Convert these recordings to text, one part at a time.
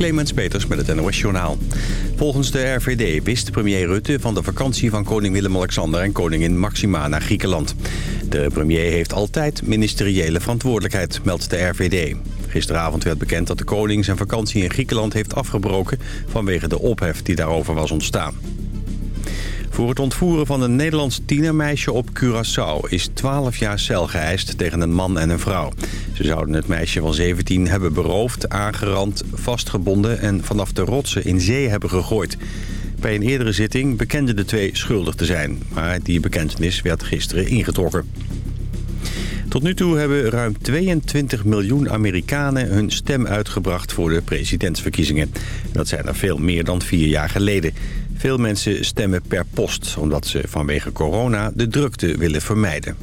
Clemens Peters met het NOS Journaal. Volgens de RVD wist premier Rutte van de vakantie van koning Willem-Alexander en koningin Maxima naar Griekenland. De premier heeft altijd ministeriële verantwoordelijkheid, meldt de RVD. Gisteravond werd bekend dat de koning zijn vakantie in Griekenland heeft afgebroken... vanwege de ophef die daarover was ontstaan. Voor het ontvoeren van een Nederlands tienermeisje op Curaçao... is 12 jaar cel geëist tegen een man en een vrouw. Ze zouden het meisje van 17 hebben beroofd, aangerand, vastgebonden... en vanaf de rotsen in zee hebben gegooid. Bij een eerdere zitting bekenden de twee schuldig te zijn. Maar die bekentenis werd gisteren ingetrokken. Tot nu toe hebben ruim 22 miljoen Amerikanen hun stem uitgebracht voor de presidentsverkiezingen. Dat zijn er veel meer dan vier jaar geleden. Veel mensen stemmen per post, omdat ze vanwege corona de drukte willen vermijden.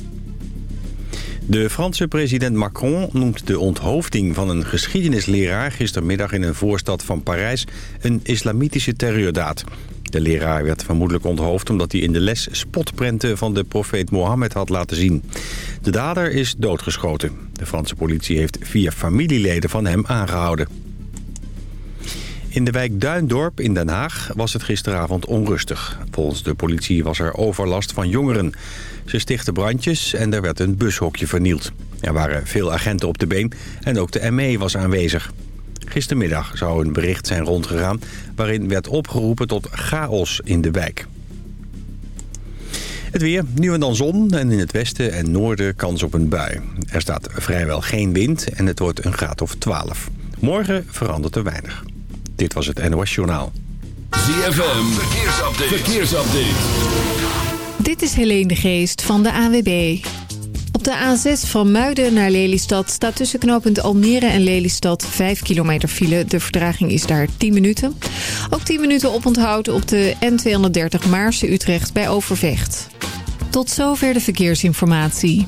De Franse president Macron noemt de onthoofding van een geschiedenisleraar... gistermiddag in een voorstad van Parijs een islamitische terreurdaad. De leraar werd vermoedelijk onthoofd omdat hij in de les spotprenten van de profeet Mohammed had laten zien. De dader is doodgeschoten. De Franse politie heeft vier familieleden van hem aangehouden. In de wijk Duindorp in Den Haag was het gisteravond onrustig. Volgens de politie was er overlast van jongeren. Ze stichtten brandjes en er werd een bushokje vernield. Er waren veel agenten op de been en ook de ME was aanwezig. Gistermiddag zou een bericht zijn rondgegaan... waarin werd opgeroepen tot chaos in de wijk. Het weer, nu en dan zon en in het westen en noorden kans op een bui. Er staat vrijwel geen wind en het wordt een graad of 12. Morgen verandert er weinig. Dit was het NOS Journaal. ZFM, verkeersupdate. verkeersupdate. Dit is Helene de Geest van de AWB. Op de A6 van Muiden naar Lelystad staat tussen knooppunt Almere en Lelystad 5 kilometer file. De verdraging is daar 10 minuten. Ook 10 minuten oponthoud op de N230 Maarse Utrecht bij Overvecht. Tot zover de verkeersinformatie.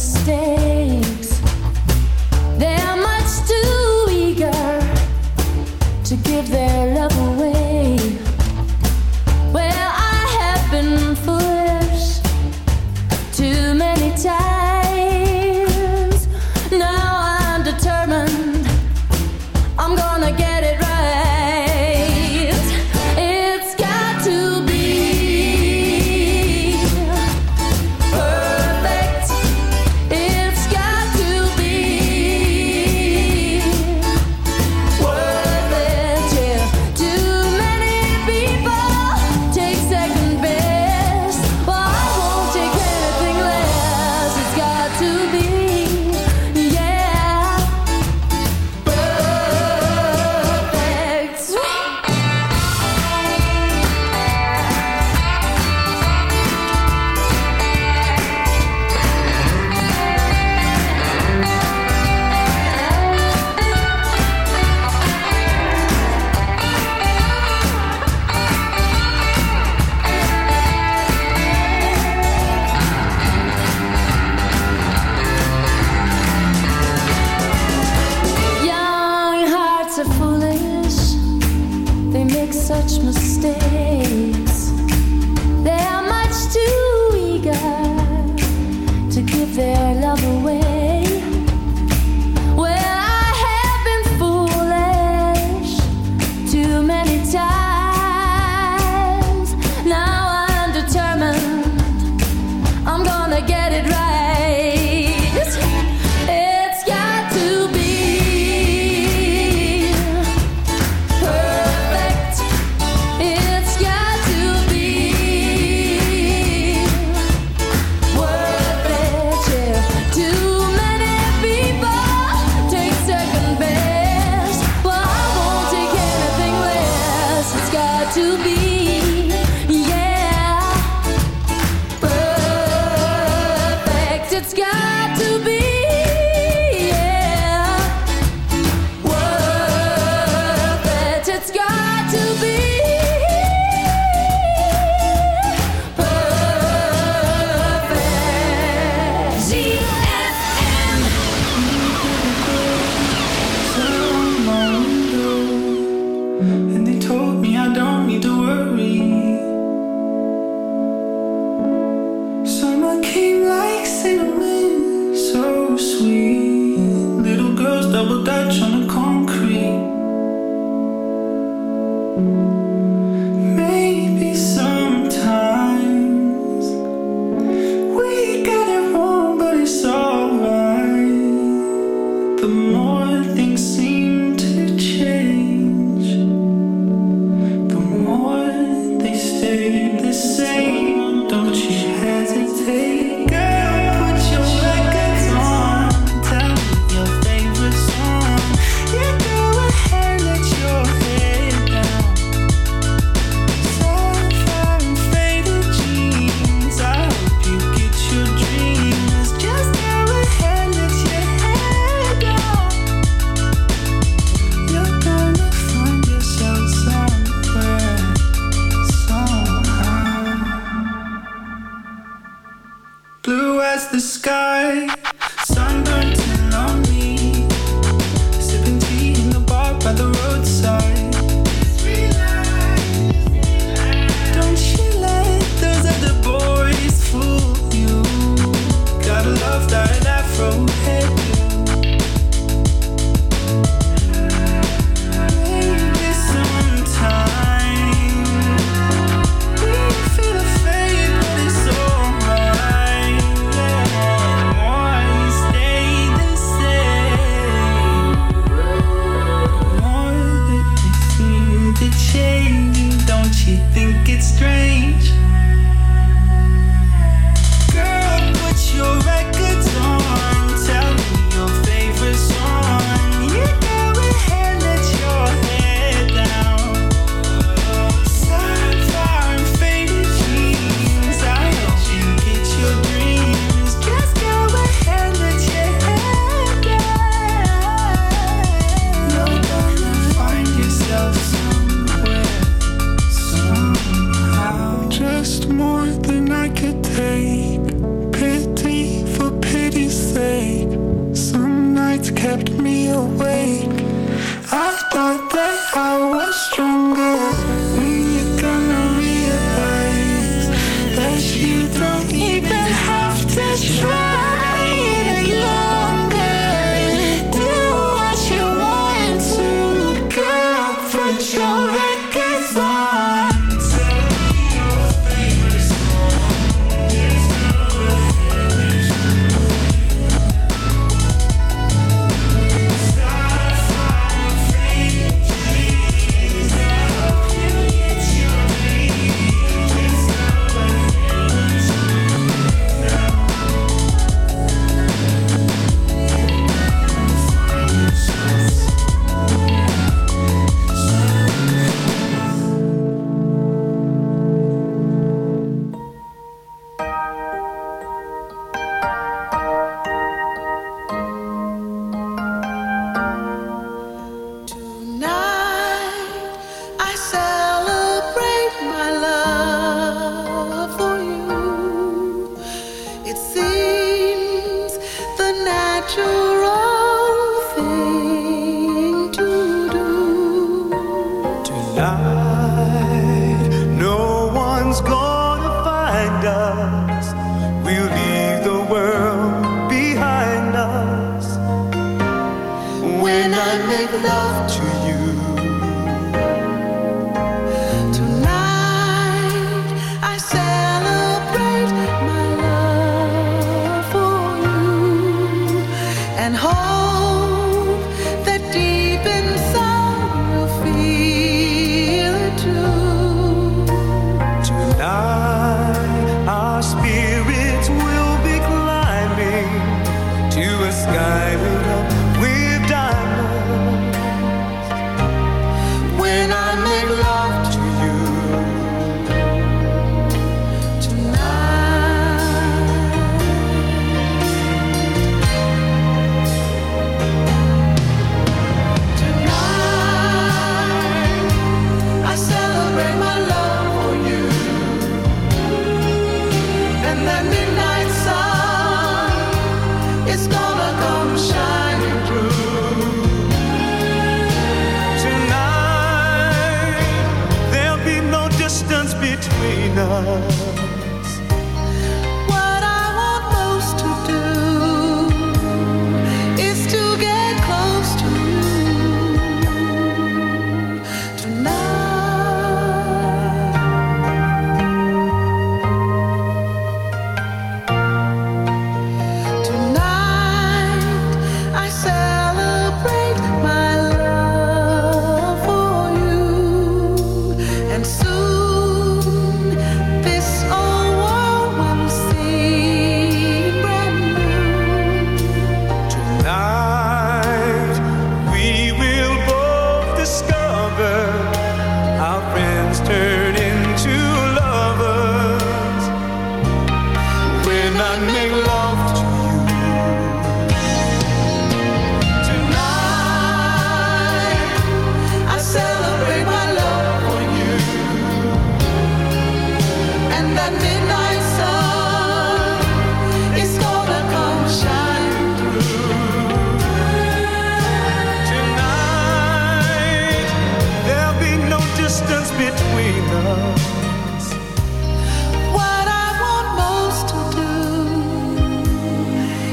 mistake. to give their love away.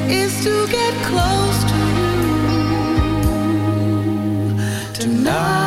Get close to you. Tonight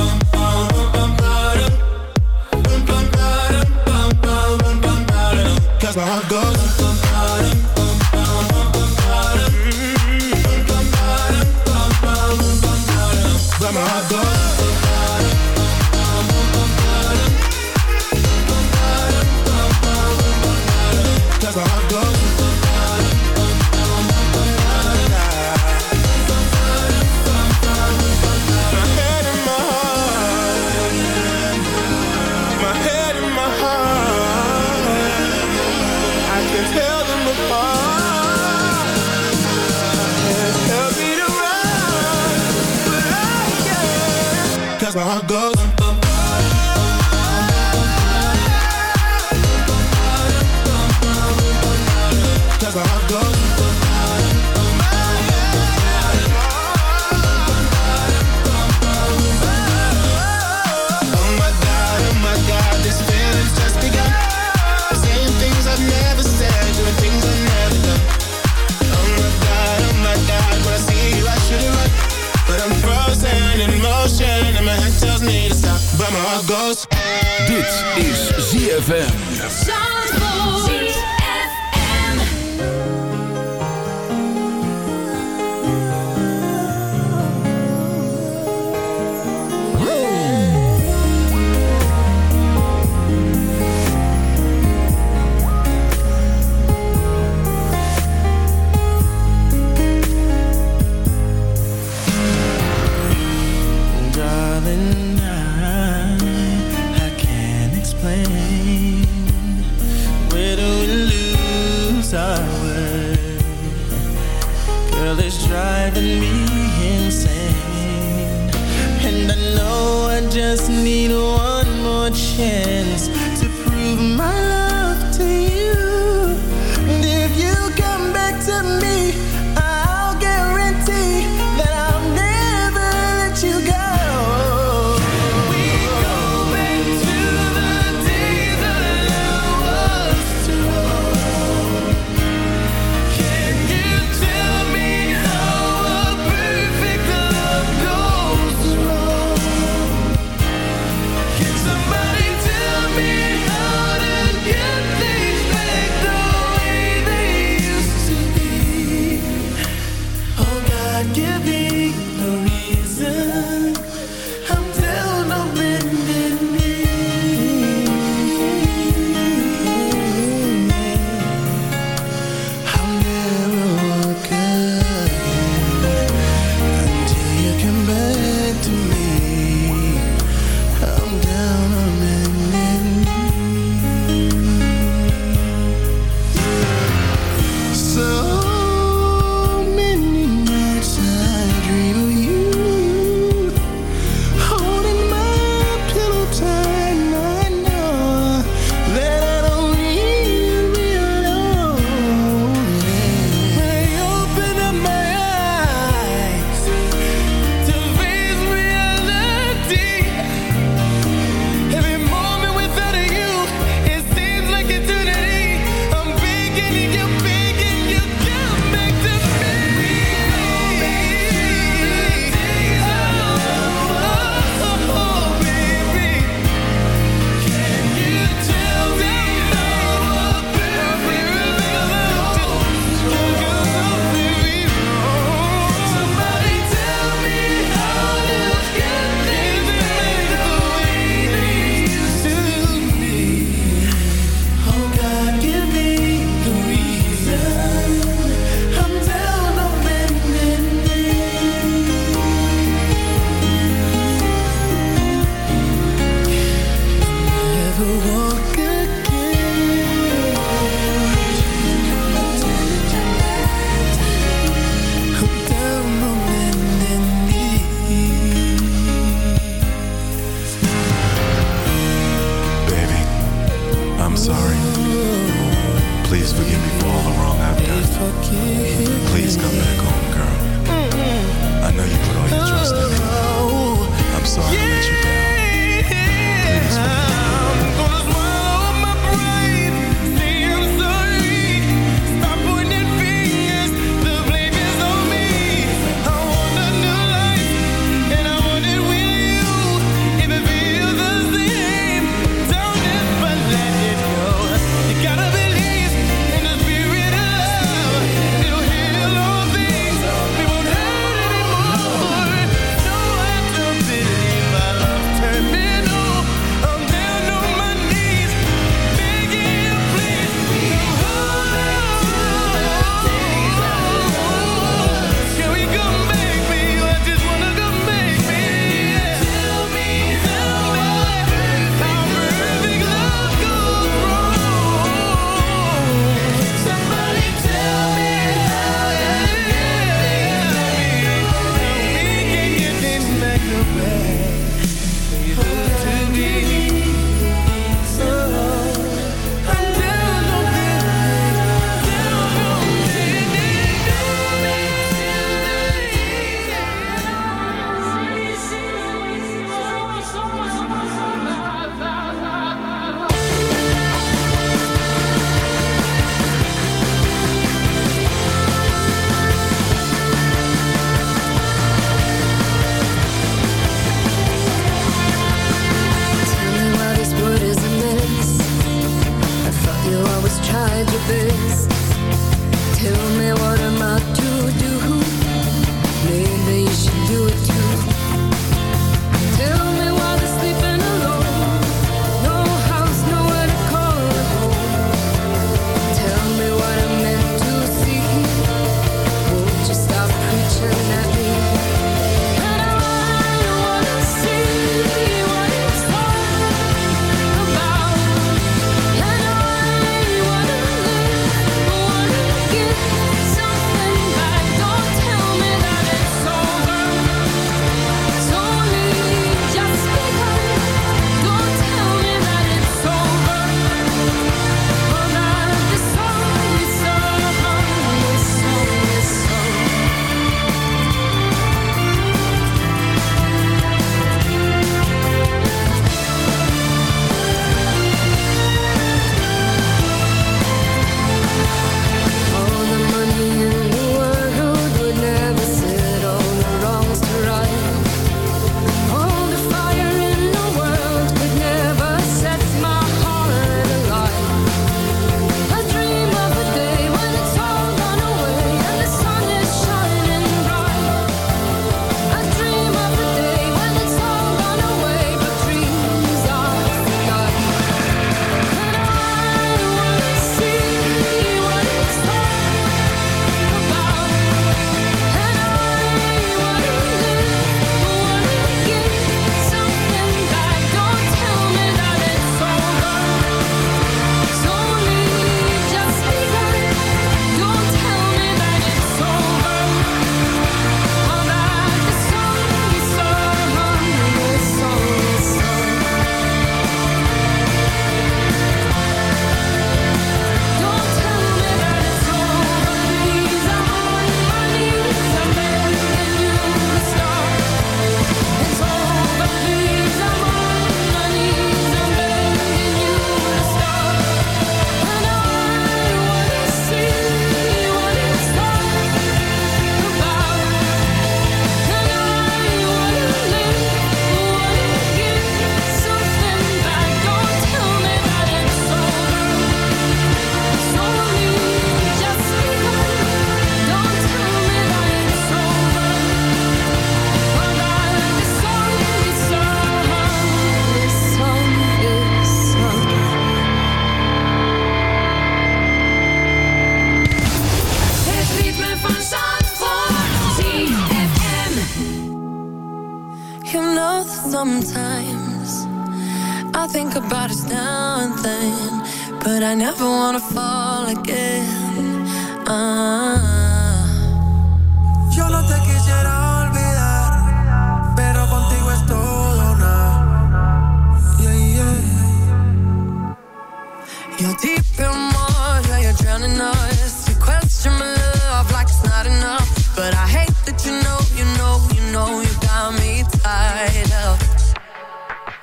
yeah.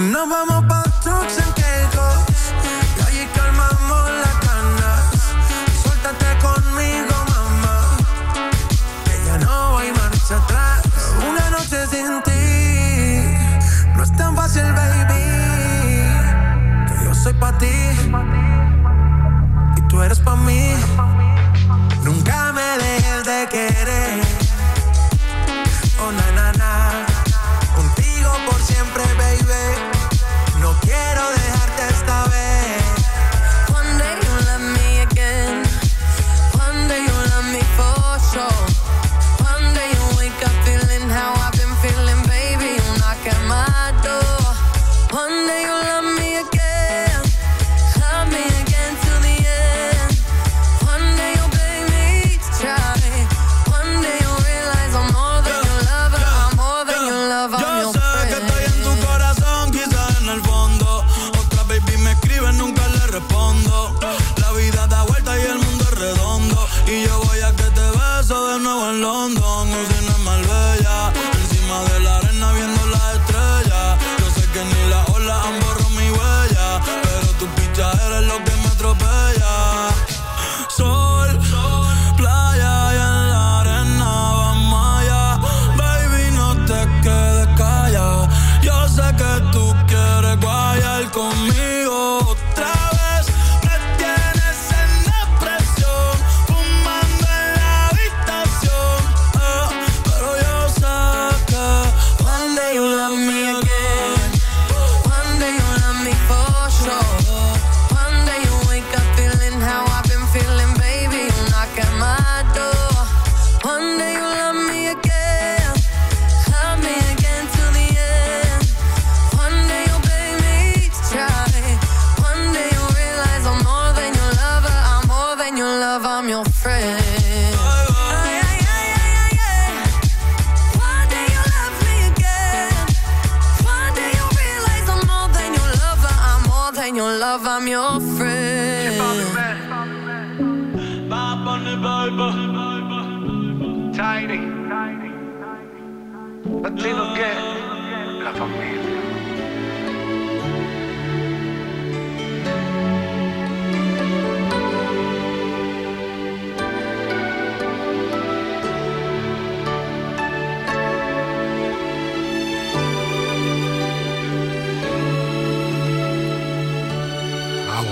Nos vamos pa'